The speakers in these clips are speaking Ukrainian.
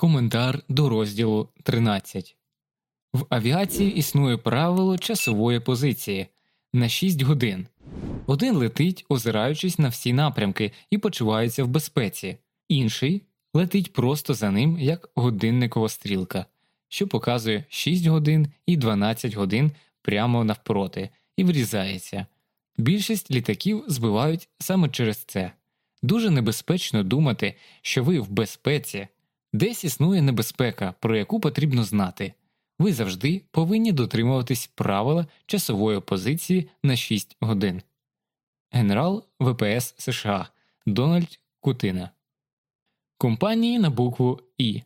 Коментар до розділу 13 В авіації існує правило часової позиції на 6 годин. Один летить, озираючись на всі напрямки і почувається в безпеці, інший летить просто за ним, як годинникова стрілка, що показує 6 годин і 12 годин прямо навпроти, і врізається. Більшість літаків збивають саме через це. Дуже небезпечно думати, що ви в безпеці. Десь існує небезпека, про яку потрібно знати. Ви завжди повинні дотримуватись правила часової позиції на 6 годин. Генерал ВПС США Дональд Кутина. Компанії на букву І.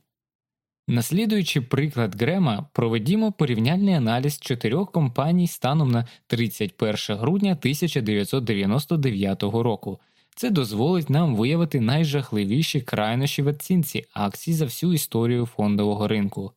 Наслідуючи приклад Грема, проведімо порівняльний аналіз чотирьох компаній станом на 31 грудня 1999 року. Це дозволить нам виявити найжахливіші крайнощі в оцінці акцій за всю історію фондового ринку.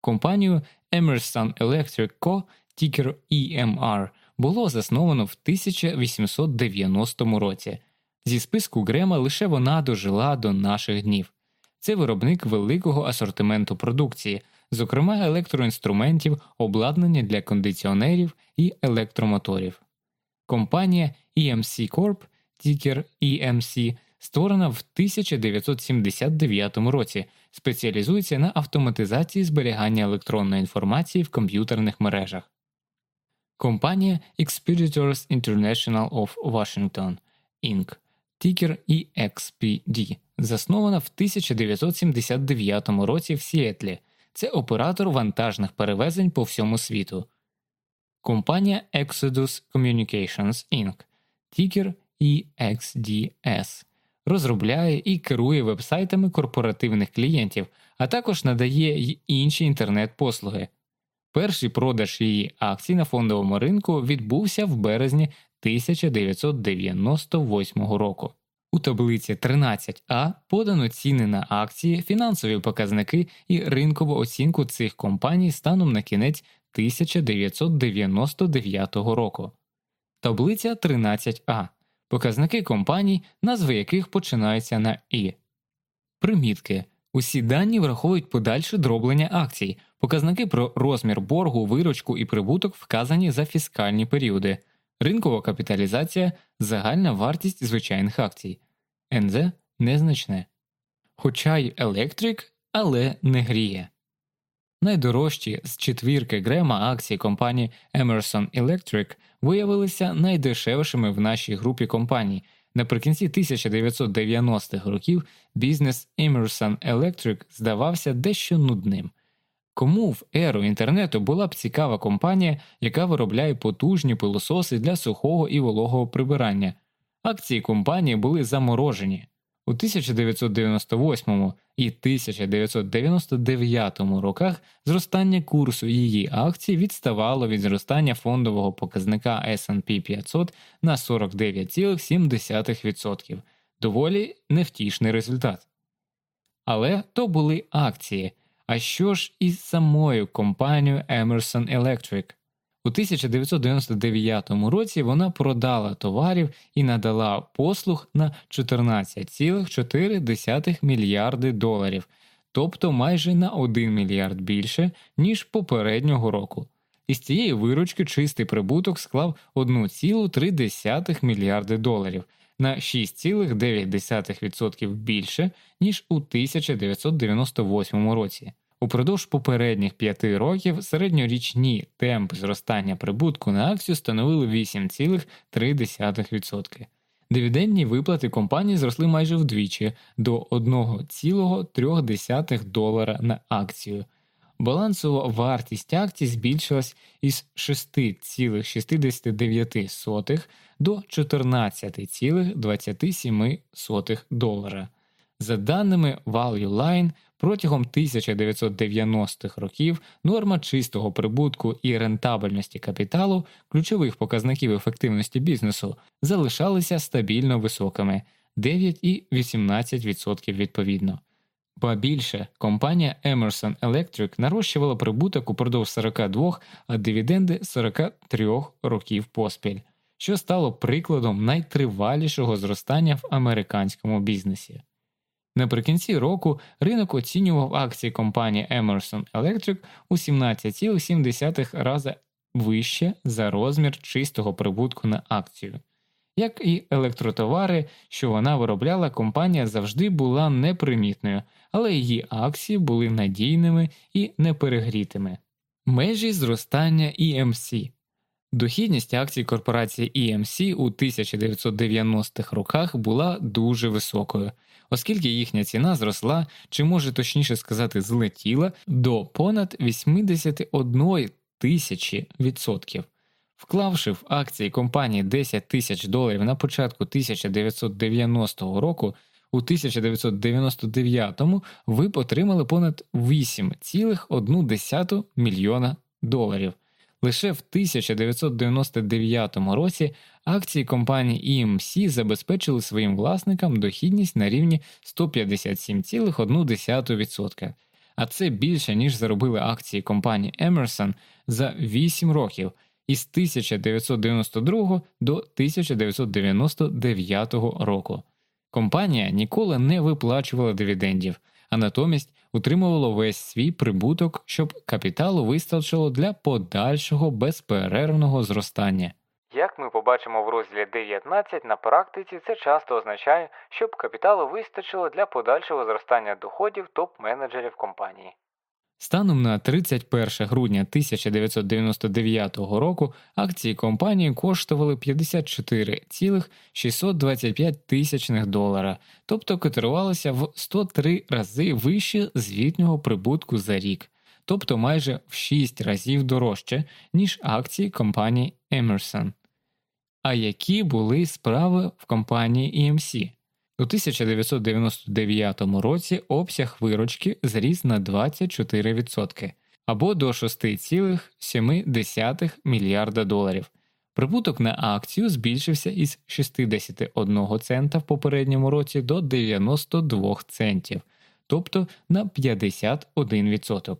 Компанію Emerson Electric Co. тікер EMR було засновано в 1890 році. Зі списку Грема лише вона дожила до наших днів. Це виробник великого асортименту продукції, зокрема електроінструментів, обладнання для кондиціонерів і електромоторів. Компанія EMC Corp тікер EMC, створена в 1979 році, спеціалізується на автоматизації зберігання електронної інформації в комп'ютерних мережах. Компанія Expeditors International of Washington Inc. Тікер EXPD, заснована в 1979 році в Сіетлі. Це оператор вантажних перевезень по всьому світу. Компанія Exodus Communications Inc. Тікер EXDS розробляє і керує вебсайтами корпоративних клієнтів, а також надає й інші інтернет-послуги. Перший продаж її акцій на фондовому ринку відбувся в березні 1998 року. У таблиці 13А подано ціни на акції, фінансові показники і ринкову оцінку цих компаній станом на кінець 1999 року. Таблиця 13А показники компаній, назви яких починаються на І. Примітки. Усі дані враховують подальше дроблення акцій, показники про розмір боргу, виручку і прибуток вказані за фіскальні періоди, ринкова капіталізація, загальна вартість звичайних акцій, НЗ незначне. Хоча й електрик, але не гріє. Найдорожчі з четвірки Грема акції компанії Emerson Electric виявилися найдешевшими в нашій групі компаній. Наприкінці 1990-х років бізнес Emerson Electric здавався дещо нудним. Кому в еру інтернету була б цікава компанія, яка виробляє потужні пилососи для сухого і вологого прибирання? Акції компанії були заморожені. У 1998 і 1999 роках зростання курсу її акцій відставало від зростання фондового показника SP 500 на 49,7%. Доволі невтішний результат. Але то були акції. А що ж із самою компанією Emerson Electric? У 1999 році вона продала товарів і надала послуг на 14,4 мільярди доларів, тобто майже на 1 мільярд більше, ніж попереднього року. Із цієї виручки чистий прибуток склав 1,3 мільярди доларів на 6,9% більше, ніж у 1998 році. Упродовж попередніх п'яти років середньорічні темпи зростання прибутку на акцію становили 8,3%. Дивідендні виплати компанії зросли майже вдвічі до 1,3 долара на акцію. Балансова вартість акцій збільшилась із 6,69 до 14,27 долара. За даними Value Line, Протягом 1990-х років норма чистого прибутку і рентабельності капіталу, ключових показників ефективності бізнесу, залишалися стабільно високими 9 і 18% відповідно. Ба більше компанія Emerson Electric нарощувала прибуток упродовж 42, а дивіденди 43 років поспіль, що стало прикладом найтривалішого зростання в американському бізнесі. Наприкінці року ринок оцінював акції компанії Emerson Electric у 17,7 рази вище за розмір чистого прибутку на акцію. Як і електротовари, що вона виробляла, компанія завжди була непримітною, але її акції були надійними і неперегрітими. Межі зростання EMC Дохідність акцій корпорації EMC у 1990-х роках була дуже високою, оскільки їхня ціна зросла, чи може точніше сказати, злетіла до понад 81 тисячі відсотків. Вклавши в акції компанії 10 тисяч доларів на початку 1990 року, у 1999 ви отримали понад 8,1 мільйона доларів. Лише в 1999 році акції компанії EMC забезпечили своїм власникам дохідність на рівні 157,1%, а це більше ніж заробили акції компанії Emerson за 8 років із 1992 до 1999 року. Компанія ніколи не виплачувала дивідендів, а натомість утримувало весь свій прибуток, щоб капіталу вистачило для подальшого безперервного зростання. Як ми побачимо в розділі 19, на практиці це часто означає, щоб капіталу вистачило для подальшого зростання доходів топ-менеджерів компанії. Станом на 31 грудня 1999 року акції компанії коштували 54,625 тисячних долара, тобто котирувалися в 103 рази вище звітнього прибутку за рік, тобто майже в 6 разів дорожче, ніж акції компанії Emerson. А які були справи в компанії EMC? У 1999 році обсяг виручки зріс на 24% або до 6,7 мільярда доларів. Прибуток на акцію збільшився із 61 цента в попередньому році до 92 центів, тобто на 51%.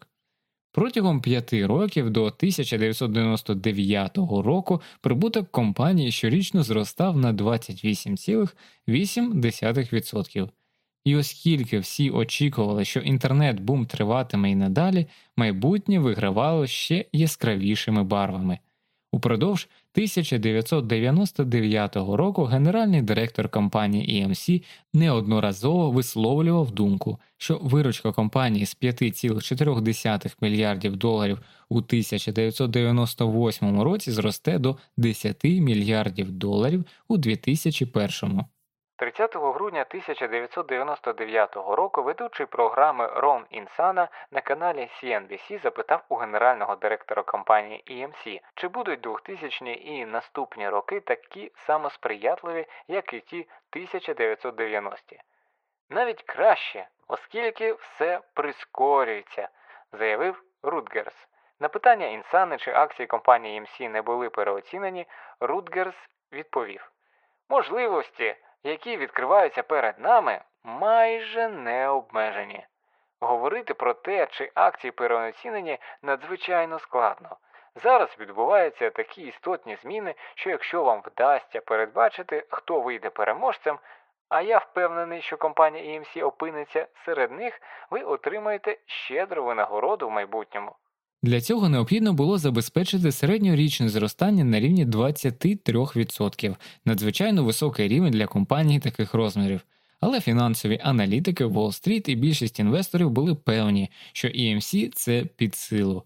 Протягом п'яти років до 1999 року прибуток компанії щорічно зростав на 28,8%. І оскільки всі очікували, що інтернет бум триватиме і надалі, майбутнє вигравало ще яскравішими барвами. Упродовж 1999 року генеральний директор компанії EMC неодноразово висловлював думку, що виручка компанії з 5,4 мільярдів доларів у 1998 році зросте до 10 мільярдів доларів у 2001. 30 грудня 1999 року ведучий програми Рон Інсана на каналі CNBC запитав у генерального директора компанії EMC, чи будуть 2000-ні і наступні роки такі самосприятливі, як і ті 1990-ті. Навіть краще, оскільки все прискорюється, заявив Рутгерс. На питання Інсани, чи акції компанії EMC не були переоцінені, Рутгерс відповів: можливості які відкриваються перед нами, майже не обмежені. Говорити про те, чи акції переоцінені, надзвичайно складно. Зараз відбуваються такі істотні зміни, що якщо вам вдасться передбачити, хто вийде переможцем, а я впевнений, що компанія EMC опиниться серед них, ви отримаєте щедру винагороду в майбутньому. Для цього необхідно було забезпечити середньорічне зростання на рівні 23%, надзвичайно високий рівень для компаній таких розмірів. Але фінансові аналітики Уолл-стріт і більшість інвесторів були певні, що EMC – це під силу.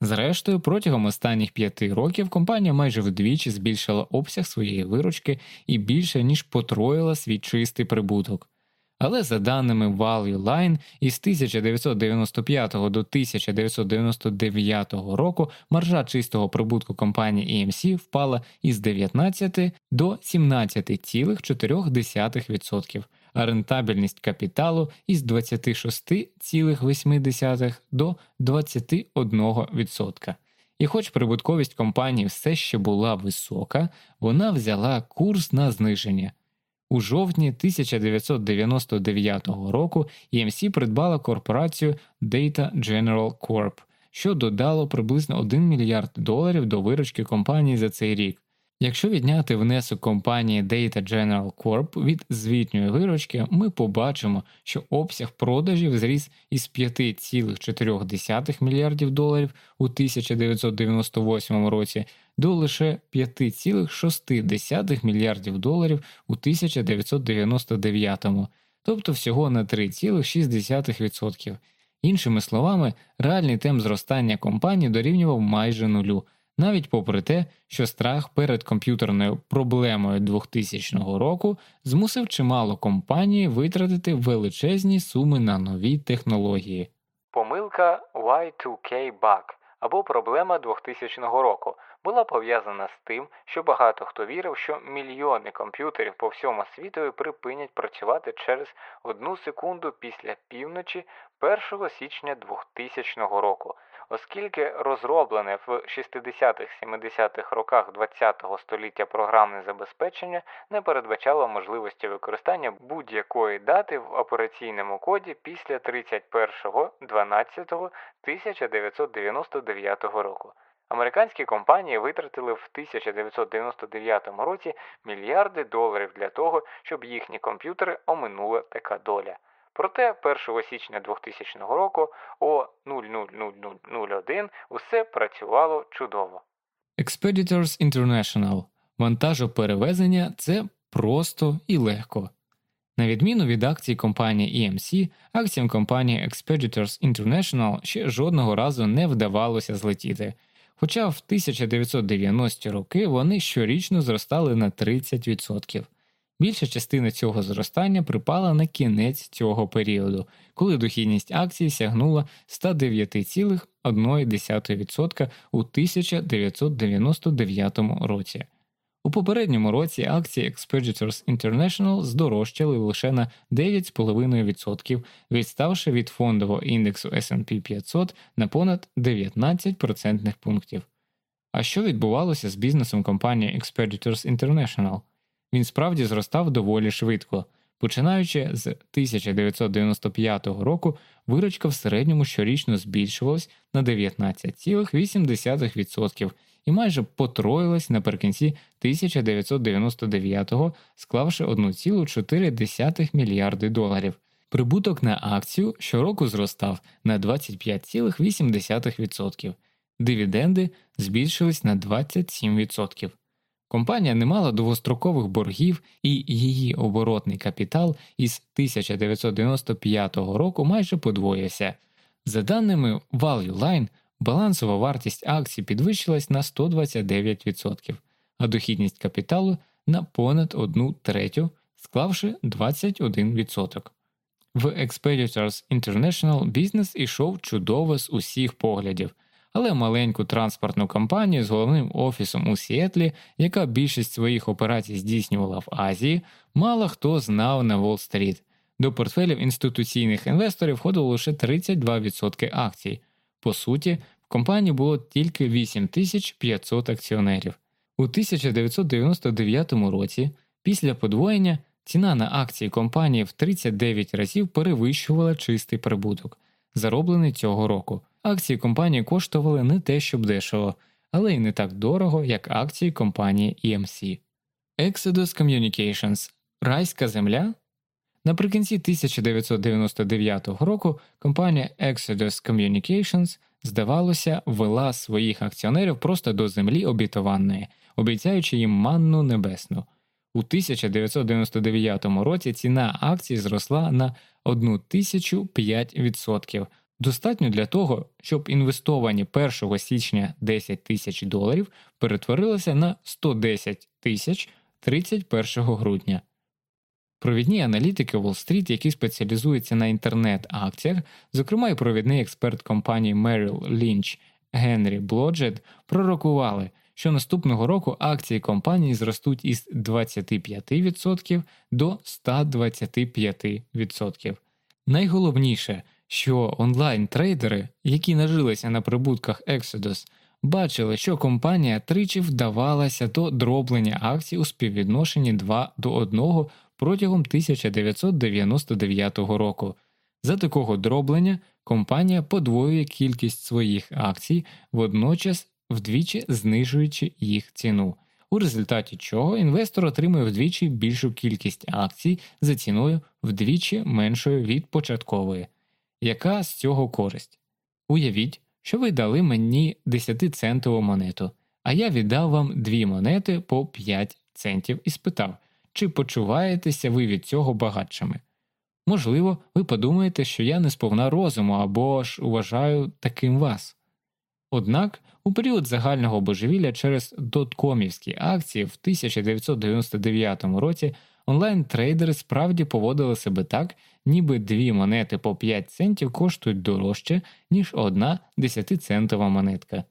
Зрештою, протягом останніх п'яти років компанія майже вдвічі збільшила обсяг своєї виручки і більше ніж потроїла свій чистий прибуток. Але за даними Value Line, із 1995 до 1999 року маржа чистого прибутку компанії EMC впала із 19 до 17,4%, а рентабельність капіталу із 26,8 до 21%. І хоч прибутковість компанії все ще була висока, вона взяла курс на зниження. У жовтні 1999 року EMC придбала корпорацію Data General Corp, що додало приблизно 1 мільярд доларів до виручки компанії за цей рік. Якщо відняти внесок компанії Data General Corp від звітньої виручки, ми побачимо, що обсяг продажів зріс із 5,4 мільярдів доларів у 1998 році до лише 5,6 мільярдів доларів у 1999, тобто всього на 3,6%. Іншими словами, реальний темп зростання компанії дорівнював майже нулю навіть попри те, що страх перед комп'ютерною проблемою 2000 року змусив чимало компаній витратити величезні суми на нові технології. Помилка Y2K Bug або проблема 2000 року була пов'язана з тим, що багато хто вірив, що мільйони комп'ютерів по всьому світу припинять працювати через одну секунду після півночі 1 січня 2000 року оскільки розроблене в 60-70-х роках ХХ століття програмне забезпечення не передбачало можливості використання будь-якої дати в операційному коді після 31.12.1999 року. Американські компанії витратили в 1999 році мільярди доларів для того, щоб їхні комп'ютери оминула така доля. Проте 1 січня 2000 року о 000001 усе працювало чудово. Expeditors International вантажоперевезення це просто і легко. На відміну від акцій компанії EMC, акціям компанії Expeditors International ще жодного разу не вдавалося злетіти, хоча в 1990 роки вони щорічно зростали на 30%. Більша частина цього зростання припала на кінець цього періоду, коли дохідність акцій сягнула 109,1% у 1999 році. У попередньому році акції Expeditors International здорожчали лише на 9,5%, відставши від фондового індексу SP 500 на понад 19 процентних пунктів. А що відбувалося з бізнесом компанії Expeditors International? він справді зростав доволі швидко. Починаючи з 1995 року, виручка в середньому щорічно збільшувалась на 19,8% і майже потроїлась наприкінці 1999-го, склавши 1,4 мільярди доларів. Прибуток на акцію щороку зростав на 25,8%, дивіденди збільшились на 27%. Компанія не мала довгострокових боргів, і її оборотний капітал із 1995 року майже подвоївся. За даними Value Line, балансова вартість акцій підвищилась на 129%, а дохідність капіталу на понад 1 третю, склавши 21%. В Expeditors International бізнес ішов чудово з усіх поглядів але маленьку транспортну компанію з головним офісом у Сіетлі, яка більшість своїх операцій здійснювала в Азії, мало хто знав на Уолл-стріт. До портфелів інституційних інвесторів входило лише 32% акцій. По суті, в компанії було тільки 8500 акціонерів. У 1999 році, після подвоєння, ціна на акції компанії в 39 разів перевищувала чистий прибуток, зароблений цього року. Акції компанії коштували не те, щоб дешево, але й не так дорого, як акції компанії EMC. Exodus Communications Райська земля. Наприкінці 1999 року компанія Exodus Communications, здавалося, вела своїх акціонерів просто до землі обітованої, обіцяючи їм манну небесну. У 1999 році ціна акцій зросла на 1005%, Достатньо для того, щоб інвестовані 1 січня 10 тисяч доларів перетворилися на 110 тисяч 31 грудня. Провідні аналітики Wall-Street, які спеціалізуються на інтернет-акціях, зокрема і провідний експерт компанії Merrill Lynch Генрі Блоджет, пророкували, що наступного року акції компанії зростуть із 25% до 125%. Найголовніше що онлайн-трейдери, які нажилися на прибутках Exodus, бачили, що компанія тричі вдавалася до дроблення акцій у співвідношенні 2 до 1 протягом 1999 року. За такого дроблення компанія подвоює кількість своїх акцій, водночас вдвічі знижуючи їх ціну. у результаті чого інвестор отримує вдвічі більшу кількість акцій за ціною вдвічі меншою від початкової. Яка з цього користь? Уявіть, що ви дали мені 10-центову монету, а я віддав вам дві монети по 5 центів і спитав, чи почуваєтеся ви від цього багатшими. Можливо, ви подумаєте, що я не сповна розуму або ж вважаю таким вас. Однак у період загального божевілля через доткомівські акції в 1999 році онлайн-трейдери справді поводили себе так, ніби дві монети по 5 центів коштують дорожче, ніж одна 10-центова монетка.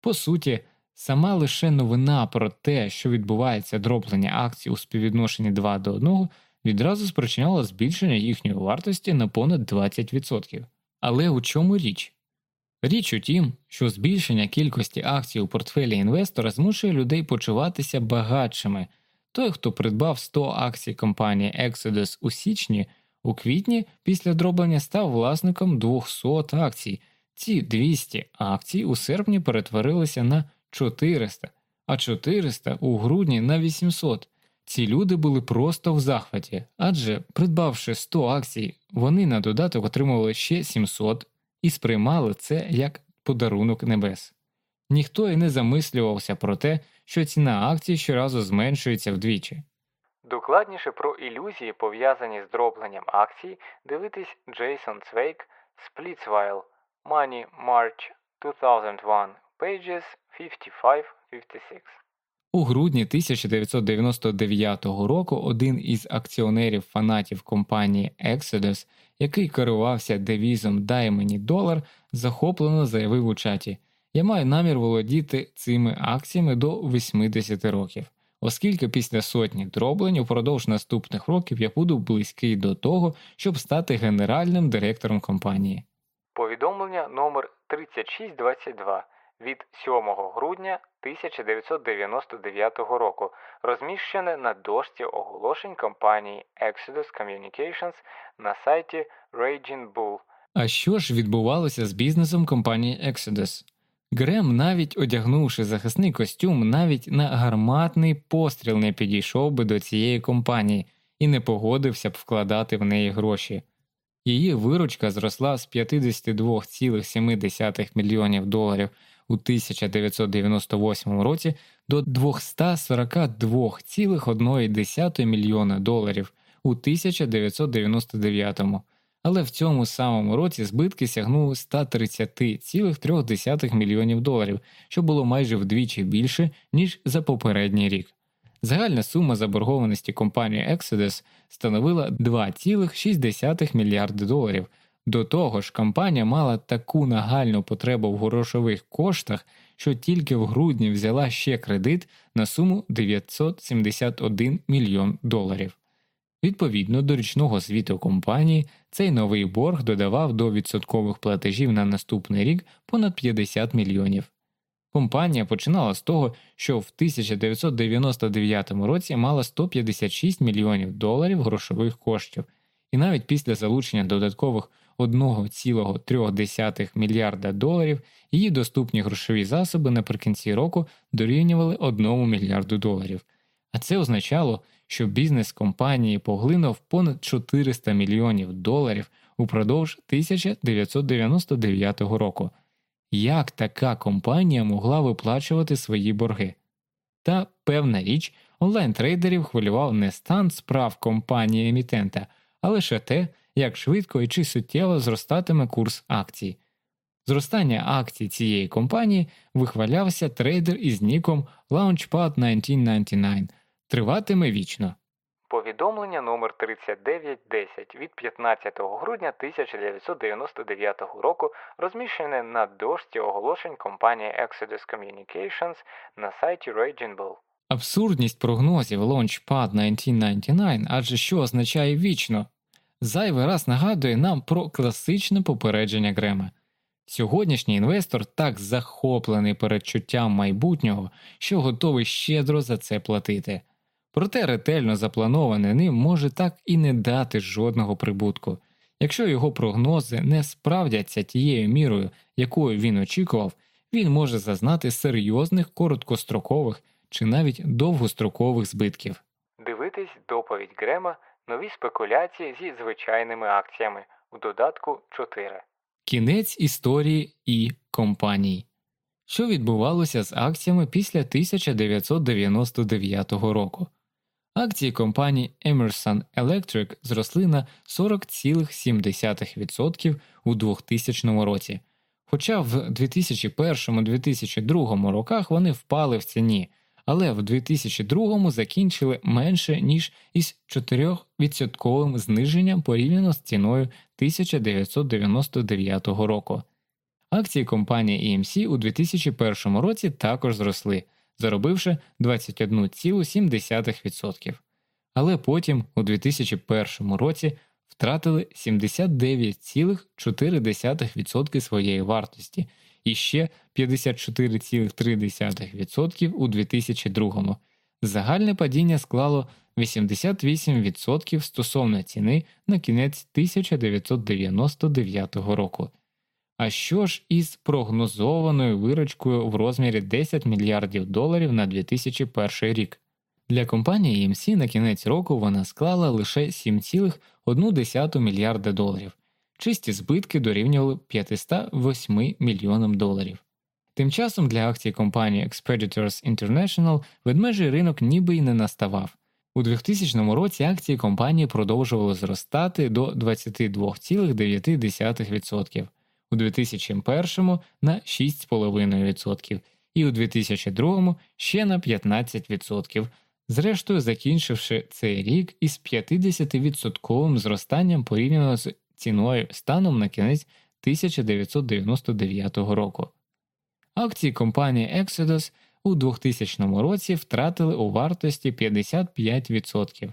По суті, сама лише новина про те, що відбувається дроблення акцій у співвідношенні 2 до 1, відразу спричиняло збільшення їхньої вартості на понад 20%. Але у чому річ? Річ у тім, що збільшення кількості акцій у портфелі інвестора змушує людей почуватися багатшими. Той, хто придбав 100 акцій компанії Exodus у січні, у квітні після дроблення став власником 200 акцій. Ці 200 акцій у серпні перетворилися на 400, а 400 у грудні на 800. Ці люди були просто в захваті, адже, придбавши 100 акцій, вони на додаток отримували ще 700 і сприймали це як подарунок небес. Ніхто і не замислювався про те, що ціна акцій щоразу зменшується вдвічі. Докладніше про ілюзії, пов'язані з дробленням акцій, дивитись Джейсон Цвейк Splitsvile Money March 2001 pages 55-56. У грудні 1999 року один із акціонерів фанатів компанії Exodus, який керувався девізом Дай мені долар, захоплено заявив у чаті Я маю намір володіти цими акціями до 80 років, оскільки після сотні дроблень упродовж наступних років я буду близький до того, щоб стати генеральним директором компанії. Повідомлення номер 3622 від 7 грудня 1999 року, розміщене на дошці оголошень компанії Exodus Communications на сайті Raging Bull. А що ж відбувалося з бізнесом компанії Exodus? Грем, навіть одягнувши захисний костюм, навіть на гарматний постріл не підійшов би до цієї компанії і не погодився б вкладати в неї гроші. Її виручка зросла з 52,7 мільйонів доларів у 1998 році до 242,1 мільйона доларів у 1999, але в цьому самому році збитки сягнули 130,3 мільйонів доларів, що було майже вдвічі більше, ніж за попередній рік. Загальна сума заборгованості компанії Exodus становила 2,6 мільярди доларів. До того ж, компанія мала таку нагальну потребу в грошових коштах, що тільки в грудні взяла ще кредит на суму 971 мільйон доларів. Відповідно до річного звіту компанії, цей новий борг додавав до відсоткових платежів на наступний рік понад 50 мільйонів. Компанія починала з того, що в 1999 році мала 156 мільйонів доларів грошових коштів, і навіть після залучення додаткових 1,3 мільярда доларів її доступні грошові засоби наприкінці року дорівнювали 1 мільярду доларів. А це означало, що бізнес компанії поглинув понад 400 мільйонів доларів упродовж 1999 року. Як така компанія могла виплачувати свої борги? Та певна річ, онлайн-трейдерів хвилював не стан справ компанії емітента, а лише те, як швидко і чи суттєво зростатиме курс акцій. Зростання акцій цієї компанії вихвалявся трейдер із ніком Launchpad 1999, триватиме вічно. Повідомлення номер 3910 від 15 грудня 1999 року розміщене на дошці оголошень компанії Exodus Communications на сайті Raging Bull. Абсурдність прогнозів Launchpad 1999 адже що означає вічно, зайвий раз нагадує нам про класичне попередження Грема. Сьогоднішній інвестор так захоплений передчуттям майбутнього, що готовий щедро за це платити. Проте ретельно заплановане ним може так і не дати жодного прибутку. Якщо його прогнози не справдяться тією мірою, якою він очікував, він може зазнати серйозних короткострокових чи навіть довгострокових збитків. Дивитись доповідь Грема нові спекуляції зі звичайними акціями у додатку 4. Кінець історії і компаній. Що відбувалося з акціями після 1999 року? Акції компанії Emerson Electric зросли на 40,7% у 2000 році, хоча в 2001-2002 роках вони впали в ціні, але в 2002 закінчили менше ніж із 4% зниженням порівняно з ціною 1999 року. Акції компанії EMC у 2001 році також зросли, заробивши 21,7%. Але потім у 2001 році втратили 79,4% своєї вартості і ще 54,3% у 2002. Загальне падіння склало 88% стосовно ціни на кінець 1999 року. А що ж із прогнозованою виручкою в розмірі 10 мільярдів доларів на 2001 рік? Для компанії EMC на кінець року вона склала лише 7,1 мільярда доларів, чисті збитки дорівнювали 508 мільйонам доларів. Тим часом для акцій компанії Expeditors International ведмежий ринок ніби й не наставав. У 2000 році акції компанії продовжували зростати до 22,9%, у 2001 на 6,5% і у 2002 ще на 15%, зрештою закінчивши цей рік із 50% зростанням порівняно з ціною станом на кінець 1999 року. Акції компанії Exodus у 2000 році втратили у вартості 55%,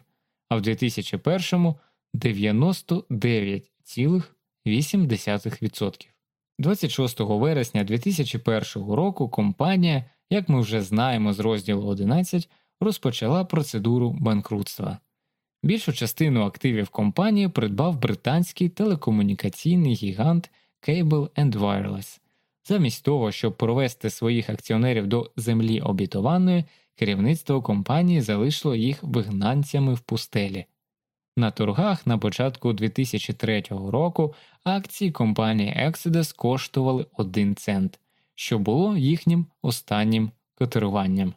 а в 2001 99,8%. 26 вересня 2001 року компанія, як ми вже знаємо з розділу 11, розпочала процедуру банкрутства. Більшу частину активів компанії придбав британський телекомунікаційний гігант Cable and Wireless. Замість того, щоб провести своїх акціонерів до землі обітованої, керівництво компанії залишило їх вигнанцями в пустелі. На торгах на початку 2003 року акції компанії Exodus коштували 1 цент, що було їхнім останнім котируванням.